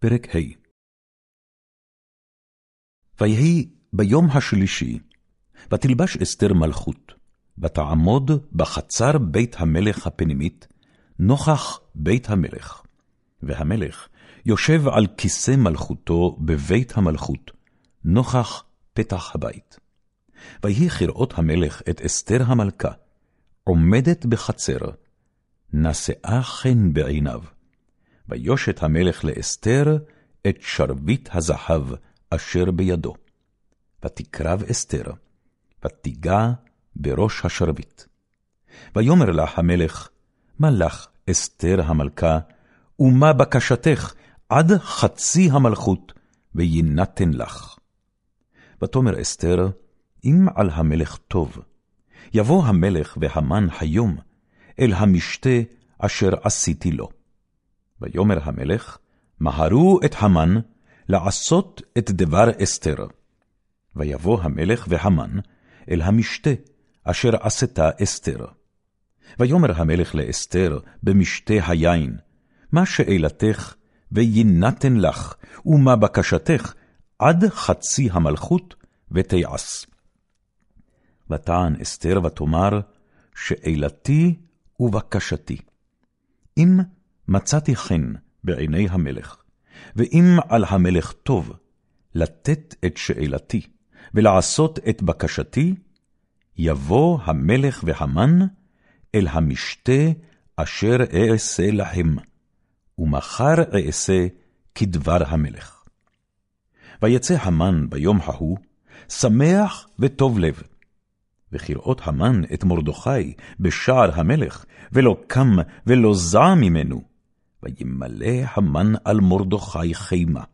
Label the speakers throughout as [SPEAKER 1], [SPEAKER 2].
[SPEAKER 1] פרק ה' ויהי ביום השלישי, ותלבש אסתר מלכות, ותעמוד בחצר בית המלך הפנימית, נוכח בית המלך. והמלך יושב על כיסא מלכותו בבית המלכות, נוכח פתח הבית. ויהי כראות המלך את אסתר המלכה, עומדת בחצר, נשאה חן בעיניו. ויושת המלך לאסתר את שרביט הזהב אשר בידו. ותקרב אסתר, ותיגע בראש השרביט. ויאמר לה המלך, מה לך, אסתר המלכה, ומה בקשתך עד חצי המלכות, ויינתן לך. ותאמר אסתר, אם על המלך טוב, יבוא המלך והמן היום אל המשתה אשר עשיתי לו. ויאמר המלך, מהרו את המן לעשות את דבר אסתר. ויבוא המלך והמן אל המשתה אשר עשתה אסתר. ויאמר המלך לאסתר במשתה היין, מה שאלתך ויינתן לך, ומה בקשתך, עד חצי המלכות, ותיעש. ותען אסתר ותאמר, שאלתי ובקשתי. אם מצאתי חן בעיני המלך, ואם על המלך טוב לתת את שאלתי, ולעשות את בקשתי, יבוא המלך והמן אל המשתה אשר אעשה להם, ומחר אעשה כדבר המלך. ויצא המן ביום ההוא, שמח וטוב לב. וכראות המן את מרדכי בשער המלך, ולא קם ולא זע ממנו, וימלא המן על מרדכי חימה.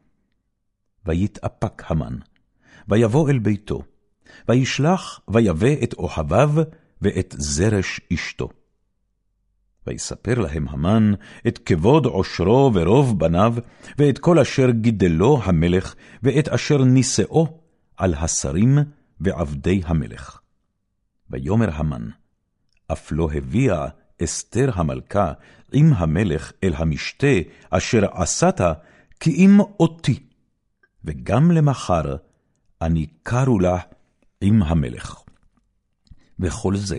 [SPEAKER 1] ויתאפק המן, ויבוא אל ביתו, וישלח ויבא את אוהביו ואת זרש אשתו. ויספר להם המן את כבוד עושרו ורוב בניו, ואת כל אשר גידלו המלך, ואת אשר נישאו על השרים ועבדי המלך. ויאמר המן, אף לא הביאה אסתר המלכה עם המלך אל המשתה אשר עשת, כי אם אותי, וגם למחר אני קרו לה עם המלך. וכל זה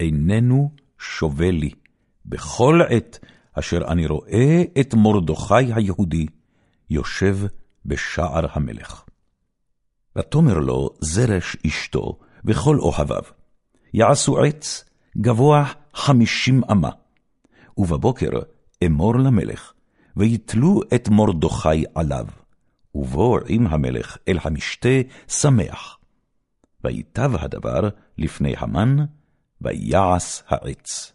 [SPEAKER 1] איננו שווה לי, בכל עת אשר אני רואה את מרדכי היהודי יושב בשער המלך. ותאמר לו זרש אשתו וכל אוהביו, יעשו עץ גבוה חמישים אמה, ובבוקר אמור למלך, ויתלו את מרדכי עליו, ובוא עם המלך אל המשתה שמח. ויטב הדבר לפני המן, ויעש העץ.